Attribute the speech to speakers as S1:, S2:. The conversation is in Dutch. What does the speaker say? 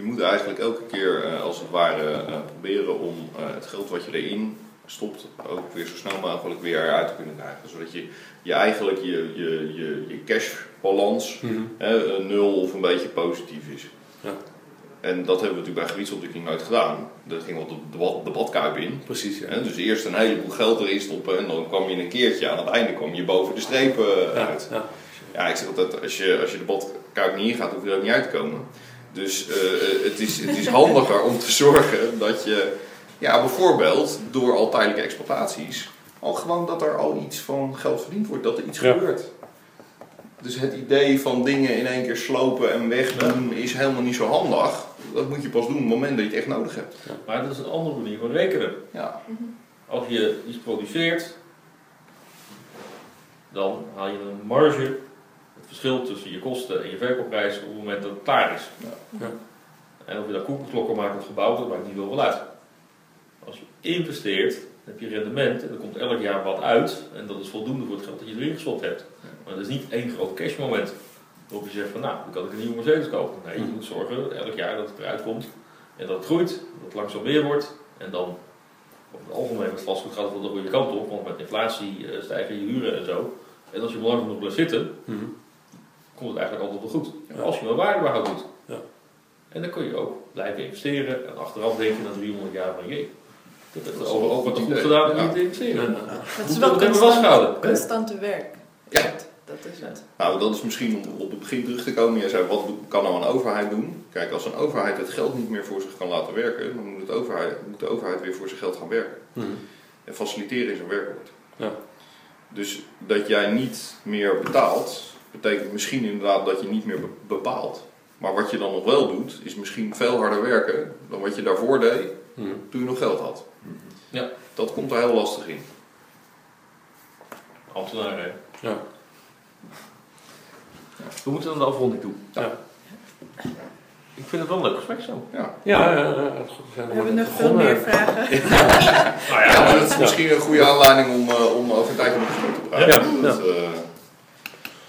S1: Je moet eigenlijk elke keer eh, als het ware eh, proberen om eh, het geld wat je erin stopt ook weer zo snel mogelijk weer eruit te kunnen krijgen. Zodat je, je eigenlijk je, je, je, je cashbalans hè, een nul of een beetje positief is.
S2: Ja.
S1: En dat hebben we natuurlijk bij gebiedsontwikkeling nooit gedaan. Dat ging wel de, de, bad- de badkuip in.
S2: Precies, ja.
S1: Hè, dus eerst een heleboel geld erin stoppen en dan kwam je een keertje aan het einde kwam je boven de strepen
S2: Ja,
S1: uit.
S2: ja.
S1: Ja, ik zeg altijd, als je, als je de badkuip niet ingaat, hoef je er ook niet uit te komen. Dus eh, het, is, het is handiger om te zorgen dat je, ja, bijvoorbeeld door al tijdelijke exploitaties, al gewoon dat er al iets van geld verdiend wordt, dat er iets
S2: Ja.
S1: gebeurt. Dus het idee van dingen in één keer slopen en wegdoen is helemaal niet zo handig. Dat moet je pas doen op het moment dat je het echt nodig hebt.
S3: Maar dat is een andere manier van rekenen.
S1: Ja,
S3: Als je iets produceert, dan haal je een marge, verschil tussen je kosten en je verkoopprijs op het moment dat het klaar is.
S1: Ja.
S2: Ja.
S3: En of je daar koekenklokken maakt of gebouwd, dat maakt niet veel wel uit. Als je investeert, heb je rendement en er komt elk jaar wat uit. En dat is voldoende voor het geld dat je erin gestopt hebt. Maar dat is niet één groot cashmoment. Waarop je zegt van nou, dan kan ik een nieuwe Mercedes kopen. Nee, je moet zorgen elk jaar dat het eruit komt. En dat het groeit, dat het langzaam meer wordt. En dan over het algemeen met vastgoed gaat het wel de goede kant op. Want met inflatie eh, stijgen je huren en zo. En als je belang genoeg blijft zitten,
S2: Mhm.
S3: Komt het eigenlijk altijd wel goed.
S2: Ja.
S3: Als je maar waardebehoud doet.
S2: Ja.
S3: En dan kun je ook blijven investeren en achteraf denken na 300 jaar van jee. Dat
S1: Dat
S3: over
S1: een
S3: ook wat
S1: goed
S3: gedaan om
S1: Ja.
S3: niet te investeren.
S2: Ja.
S4: Het is wel
S3: dat we hebben
S4: constant,
S3: vastgehouden.
S4: constante werk.
S1: Ja.
S4: Dat is het.
S1: Nou, dat is misschien om op het begin terug te komen. Jij zei, wat kan nou een overheid doen? Kijk, als een overheid het geld niet meer voor zich kan laten werken, dan moet, het overheid, moet de overheid weer voor zijn geld gaan werken.
S2: Mhm.
S1: En faciliteren is een werkwoord.
S2: Ja.
S1: Dus dat jij niet meer betaalt, betekent misschien inderdaad dat je niet meer be- bepaalt. Maar wat je dan nog wel doet, is misschien veel harder werken dan wat je daarvoor deed
S2: Mhm.
S1: toen je nog geld had.
S3: Ja.
S1: Dat komt er heel lastig in.
S3: Ambtenaren.
S2: Ja.
S3: We moeten naar de afronding toe.
S2: Ja.
S3: Ik vind het wel een leuk gesprek zo.
S1: Ja.
S2: Ja, ja, ja. We
S4: hebben nog veel meer vragen.
S3: Nou
S1: Ja, dat is misschien een goede aanleiding om, eh, om over een tijdje nog eens te praten.
S2: Ja.
S1: Dat, eh,